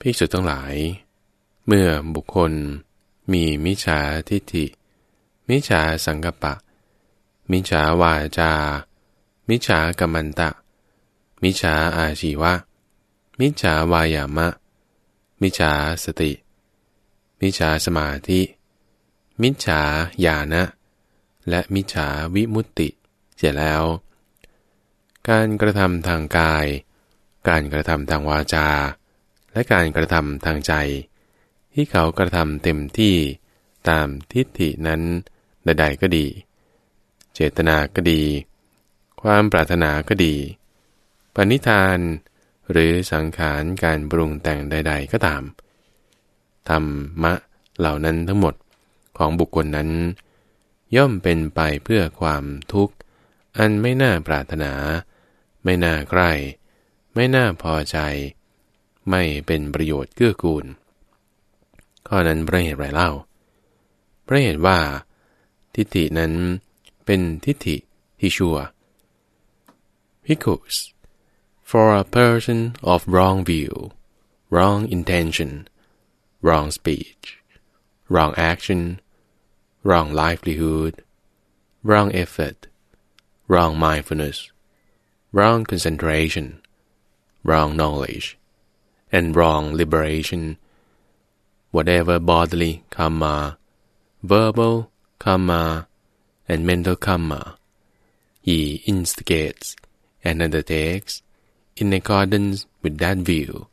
ภิกษุทั้งหลาย เมื่อบุคคลมีมิจฉาทิฏฐิ มิจฉาสังกปะ มิจฉาวาจา มิจฉากรรมันตะ มิจฉาอาชีวะ มิจฉาวายามะ มิจฉาสติ มิจฉาสมาธิ มิจฉาญาณะและมิจฉาวิมุตติเสร็จแล้ว การกระทำทางกาย การกระทำทางวาจา และการกระทำทางใจ ที่เขากระทำเต็มที่ตามทิฏฐินั้นใดๆก็ดี เจตนาก็ดี ความปรารถนาก็ดี ปณิธาน หรือสังขารการปรุงแต่งใด ๆ ก็ตามธรรมะเหล่านั้นทั้งหมดของบุคคลนั้น ย่อมเป็นไปเพื่อความทุกข์ อันไม่น่าปรารถนา ไม่น่าใกล้ ไม่น่าพอใจ ไม่เป็นประโยชน์เกื้อกูล ข้อนั้นเพราะเหตุไรเล่าเพราะเหตุว่า ทิฏฐินั้นเป็นทิฏฐิที่ชั่ว Because for a person of wrong view, wrong intention, wrong speech, wrong action, wrong livelihood, wrong effort, wrong mindfulness, wrong concentration, wrong knowledge, and wrong liberation, whatever bodily karma, verbal karma, and mental karma, he instigates and undertakes in accordance with that view,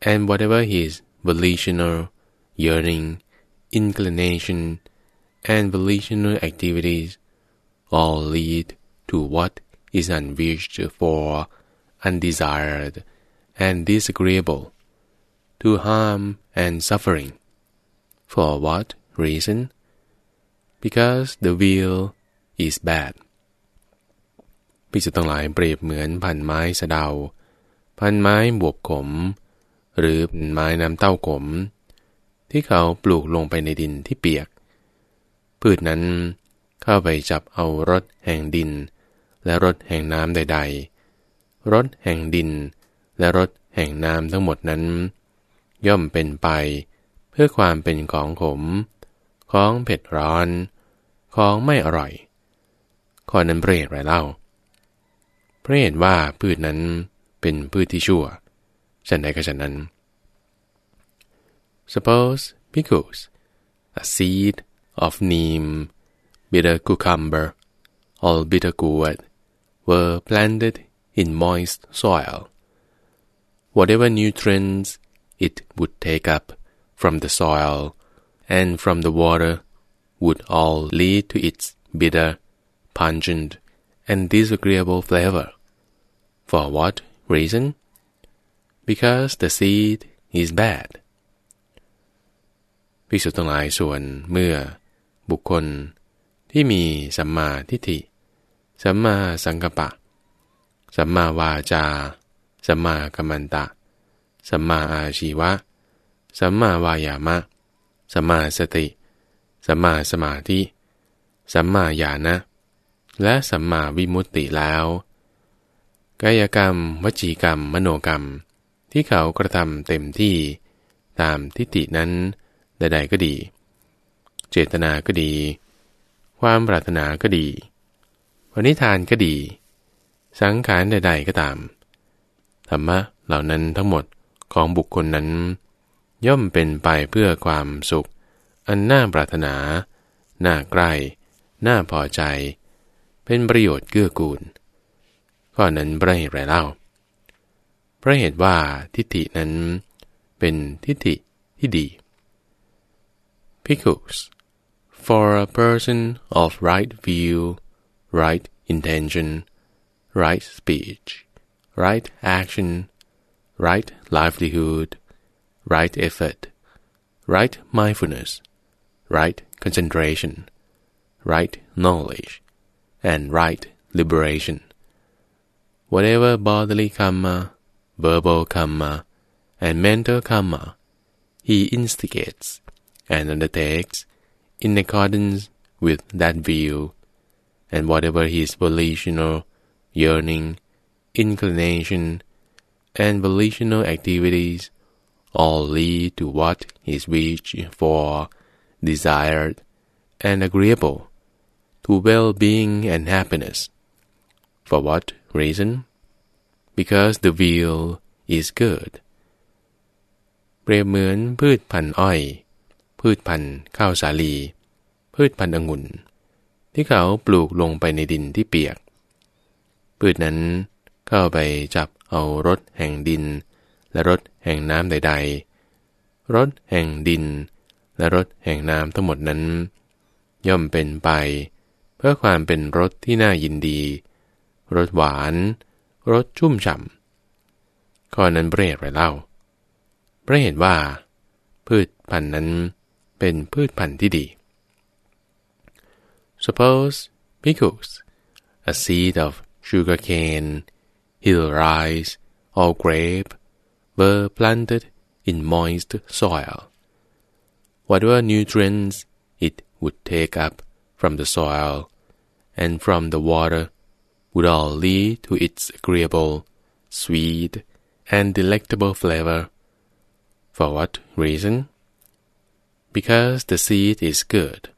and whatever his volitional yearning, inclination, and volitional activities all lead to what is unwished for, undesired, and disagreeable, to harm and suffering. For what reason? Because the will is bad. พิสุทั้งหลายเปรียบเหมือนพันไม้สะเดา พันไม้บวบขม หรือพันไม้น้ำเต้าขม ที่เขาปลูกลงไปในดินที่เปียก พืชนั้นเข้าไปจับเอารสแห่งดิน และรสแห่งน้ำใด ๆรสแห่งดิน และรสแห่งน้ำทั้งหมดนั้น ย่อมเป็นไป เพื่อความเป็นของขม ของเผ็ดร้อน ของไม่อร่อย ข้อนั้นเปรตไรเล่าเพราะเห็นว่าพืชนั้นเป็นพืชที่ชั่วฉันใดก็ฉันนั้น Suppose because a seed of neem, bitter cucumber, or bitter gourd were planted in moist soil. Whatever nutrients it would take up from the soil and from the water would all lead to its bitter, pungent, and disagreeable flavor. For what reason? Because the seed is bad. ภิกษุทั้งหลายส่วนเมื่อบุคคลที่มีสัมมาทิฏฐิ สัมมาสังกัปปะ สัมมาวาจา สัมมากัมมันตะ สัมมาอาชีวะ สัมมาวายามะ สัมมาสติ สัมมาสมาธิ สัมมาญาณะและสัมมาวิมุตติแล้ว กายกรรม วจีกรรม มโนกรรม ที่เขากระทำเต็มที่ ตามทิฏฐินั้นใดๆก็ดี เจตนาก็ดี ความปรารถนาก็ดีวณิทานก็ดี สังขารใดๆก็ตาม รรมะเหล่านั้นทั้งหมดของบุคคลนั้น ย่อมเป็นไปเพื่อความสุข อันน่าปรารถนา น่าใกล้ น่าพอใจ เป็นประโยชน์เกื้อกูล ข้อนั้นเพระเหตุไรเล่าเพราะเหตุว่าทิฏฐินั้นเป็นทิฏฐิที่ดี Because for a person of right view, right intention, right speech, right action, right livelihood, right effort, right mindfulness, right concentration, right knowledge, and right liberation. Whatever bodily karma, verbal karma, and mental karma he instigates and undertakes in accordance with that view, and whatever his volitional yearning, inclination, and volitional activities all lead to what is wished for, desired, and agreeable, to well-being and happiness. For what reason? Because the will is good. เปรียบเหมือนพืชพันธุ์อ้อย พืชพันธุ์ข้าวสาลี พืชพันธุ์องุ่น ที่เขาปลูกลงไปในดินที่เปียก พืชนั้น เข้าไปจับเอารสแห่งดิน และรสแห่งน้ำใด ๆรสแห่งดิน และรสแห่งน้ำทั้งหมดนั้น ย่อมเป็นไป เพื่อความเป็นรสที่น่ายินดี รสหวาน รสชุ่มฉ่ำข้อนั้นเปรียบไรเล่าเพราะเหตุว่า พืชพันธุ์นั้นเป็นพืชพันธุ์ที่ดี Suppose pickles a seed of sugar cane hill rice or grape were planted in moist soil whatever nutrients it would take up from the soil and from the water would all lead to its agreeable, sweet, and delectable flavor. For what reason? Because the seed is good.